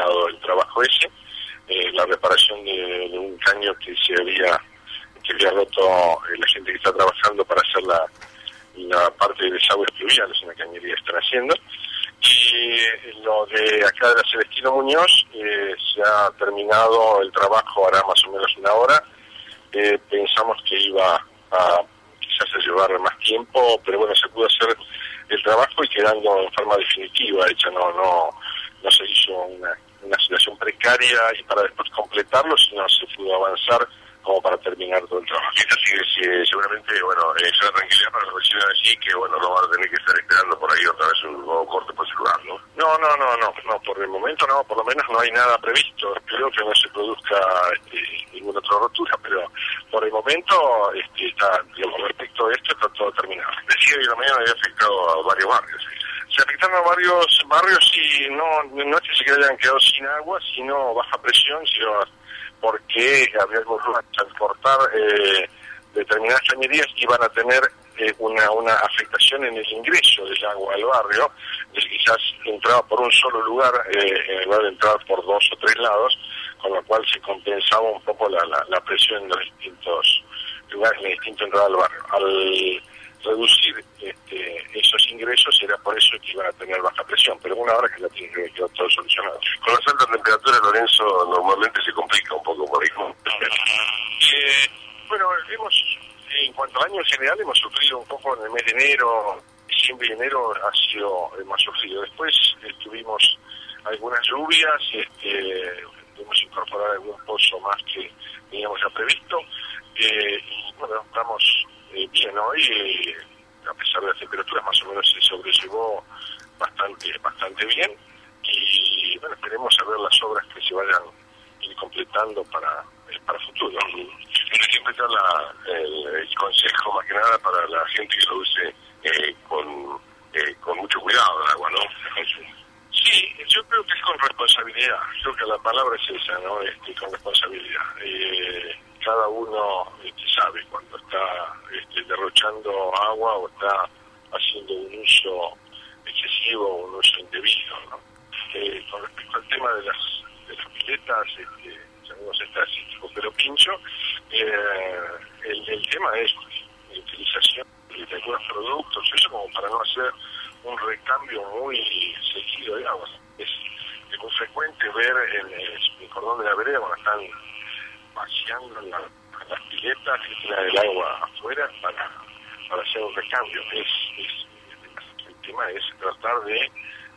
terminado el trabajo ese, eh, la reparación de, un caño que se había, que había roto eh, la gente que está trabajando para hacer la, la parte de desagües pluviales en la cañería están haciendo. Y lo de acá de la Celestino Muñoz, se ha terminado el trabajo, hará más o menos una hora. pensamos que iba a quizás a llevar más tiempo, pero bueno, se pudo hacer el trabajo y quedando en forma definitiva hecha, no, no, no se hizo una, una situación precaria y para después completarlo, sino se pudo avanzar como para terminar todo el trabajo. Esto sigue, seguramente, bueno, es una tranquilidad para los vecinos así que, bueno, no van a tener que estar esperando por ahí otra vez un nuevo corte por celular, ¿no? No, no, no, no, no, por el momento no, por lo menos no hay nada previsto. Espero que no se produzca este, ninguna otra rotura, pero por el momento este, está, digamos, respecto a esto está todo terminado. Decía que la mañana había afectado a varios barrios. Se afectaron varios barrios y no, no es que se hayan quedado sin agua, sino baja presión, sino porque había al cortar eh, determinadas cañerías iban a tener eh, una, una afectación en el ingreso del agua al barrio, quizás entraba por un solo lugar eh, en lugar de entrar por dos o tres lados, con lo cual se compensaba un poco la, la, presión en los distintos lugares, en la distinta entrada al barrio. Al reducir esos ingresos era por eso que iban a tener baja presión, pero una hora que la tiene que quedar todo solucionado. Con las altas temperaturas, Lorenzo, normalmente se complica un poco por ahí. Eh, bueno, hemos, en cuanto a año en general, hemos sufrido un poco en el mes de enero, diciembre y enero ha sido más sufrido. Después tuvimos algunas lluvias, este, hemos incorporado algún pozo más que teníamos ya previsto, eh, y bueno, estamos eh, bien hoy, eh, a pesar de las temperaturas, más o menos se sobrellevó bien, y bueno, esperemos a ver las obras que se vayan completando para, para futuro. Siempre está la, el, consejo, más que nada, para la gente que lo use con, con mucho cuidado el agua, ¿no? Sí, yo creo que es con responsabilidad. Creo que la palabra es esa, ¿no? Este, con responsabilidad. Eh, cada uno este, sabe cuando está este, derrochando agua o está haciendo un uso o un uso indebido, ¿no? Eh, con respecto al tema de las, de las piletas, este, llamamos estas pero pincho, eh, el, el tema es la utilización de algunos productos, eso como para no hacer un recambio muy seguido de agua. Es, muy frecuente ver en el, cordón de la vereda cuando están vaciando las piletas y tiran el agua afuera para, para hacer un recambio. Es, el tema es tratar de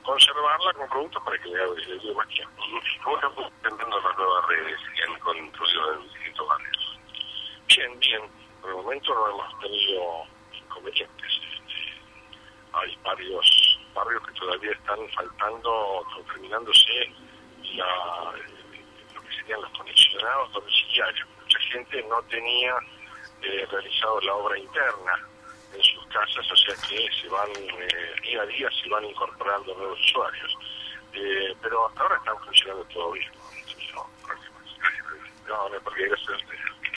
conservarla con productos para que le dure más tiempo. ¿Cómo están entendiendo las nuevas redes que han construido en distintos barrios? Bien, bien. Por el momento no hemos tenido inconvenientes hay varios barrios que todavía están faltando, terminándose la, lo que serían los condicionados domiciliarios. Mucha gente no tenía eh, realizado la obra interna en casas, o sea que se van eh, día a día se van incorporando nuevos usuarios. Eh, pero hasta ahora están funcionando todo bien. No, no, porque gracias a.